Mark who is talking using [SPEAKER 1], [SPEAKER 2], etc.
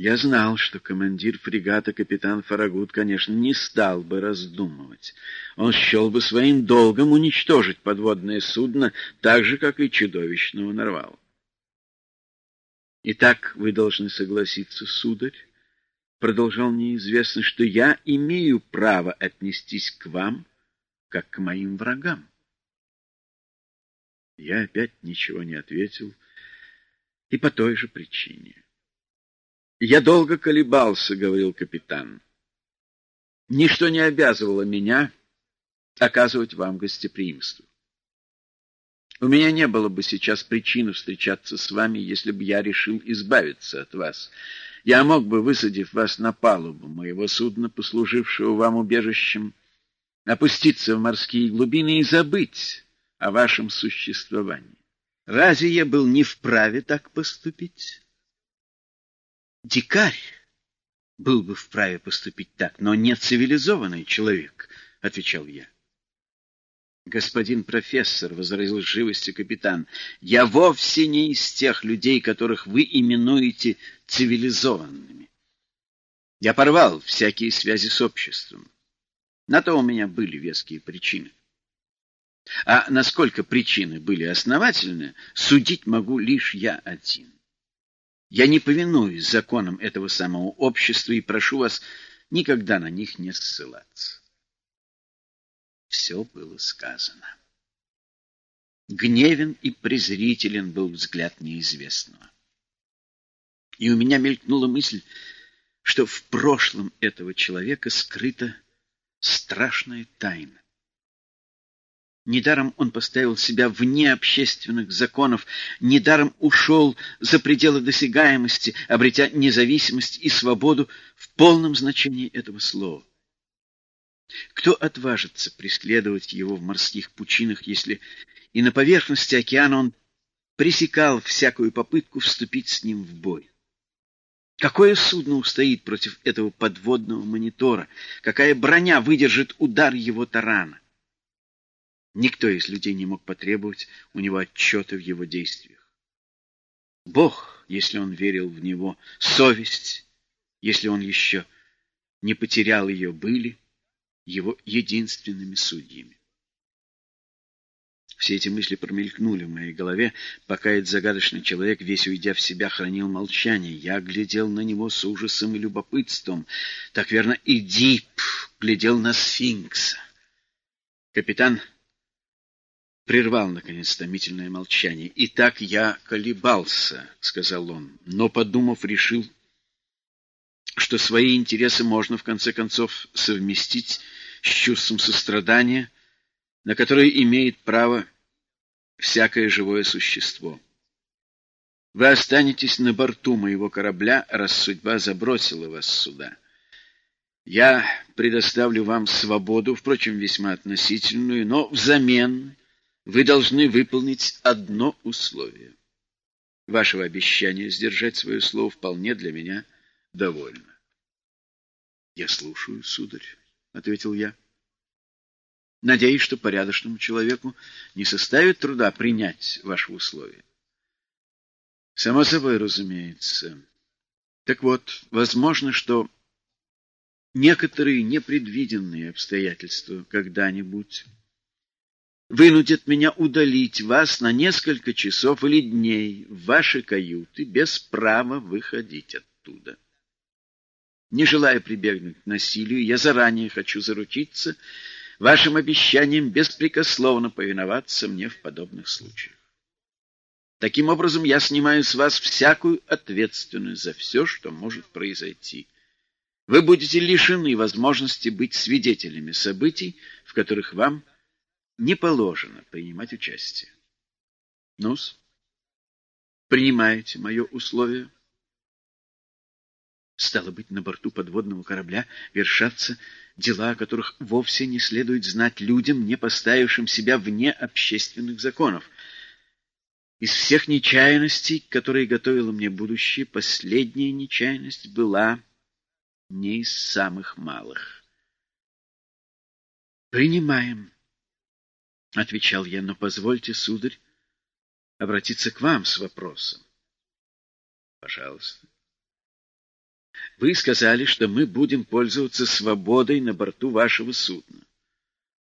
[SPEAKER 1] Я знал, что командир фрегата капитан Фарагут, конечно, не стал бы раздумывать. Он счел бы своим долгом уничтожить подводное судно так же, как и чудовищного нарвал. «Итак, вы должны согласиться, сударь, — продолжал неизвестно, — что я имею право отнестись к вам, как к моим врагам. Я опять ничего не ответил, и по той же причине. «Я долго колебался», — говорил капитан. «Ничто не обязывало меня оказывать вам гостеприимство. У меня не было бы сейчас причины встречаться с вами, если бы я решил избавиться от вас. Я мог бы, высадив вас на палубу моего судна, послужившего вам убежищем, опуститься в морские глубины и забыть о вашем существовании. Разве я был не вправе так поступить? Дикарь был бы вправе поступить так, но не цивилизованный человек, — отвечал я. Господин профессор, — возразил живостью капитан, — я вовсе не из тех людей, которых вы именуете цивилизованными. Я порвал всякие связи с обществом. На то у меня были веские причины. А насколько причины были основательны, судить могу лишь я один. Я не повинуюсь законам этого самого общества и прошу вас никогда на них не ссылаться. Все было сказано. Гневен и презрителен был взгляд неизвестного. И у меня мелькнула мысль, что в прошлом этого человека скрыта страшная тайна. Недаром он поставил себя вне общественных законов, недаром ушел за пределы досягаемости, обретя независимость и свободу в полном значении этого слова. Кто отважится преследовать его в морских пучинах, если и на поверхности океана он пресекал всякую попытку вступить с ним в бой? Какое судно устоит против этого подводного монитора? Какая броня выдержит удар его тарана? Никто из людей не мог потребовать у него отчета в его действиях. Бог, если он верил в него, совесть, если он еще не потерял ее, были его единственными судьями. Все эти мысли промелькнули в моей голове, пока этот загадочный человек, весь уйдя в себя, хранил молчание. Я глядел на него с ужасом и любопытством. Так верно, и Дип глядел на сфинкса. Капитан прервал, наконец, томительное молчание. «И так я колебался», — сказал он, — «но, подумав, решил, что свои интересы можно, в конце концов, совместить с чувством сострадания, на которое имеет право всякое живое существо. Вы останетесь на борту моего корабля, раз судьба забросила вас сюда. Я предоставлю вам свободу, впрочем, весьма относительную, но взамен вы должны выполнить одно условие. Вашего обещания сдержать свое слово вполне для меня довольно. — Я слушаю, сударь, — ответил я. — Надеюсь, что порядочному человеку не составит труда принять ваши условия. — Само собой, разумеется. Так вот, возможно, что некоторые непредвиденные обстоятельства когда-нибудь вынудят меня удалить вас на несколько часов или дней в ваши каюты без права выходить оттуда. Не желая прибегнуть к насилию, я заранее хочу заручиться вашим обещанием беспрекословно повиноваться мне в подобных случаях. Таким образом, я снимаю с вас всякую ответственность за все, что может произойти. Вы будете лишены возможности быть свидетелями событий, в которых вам не положено принимать участие. Ну-с, принимаете мое условие? Стало быть, на борту подводного корабля вершатся дела, о которых вовсе не следует знать людям, не поставившим себя вне общественных законов. Из всех нечаянностей, которые готовило мне будущее, последняя нечаянность была не из самых малых. Принимаем — отвечал я, — но позвольте, сударь, обратиться к вам с вопросом. — Пожалуйста. Вы сказали, что мы будем пользоваться свободой на борту вашего судна.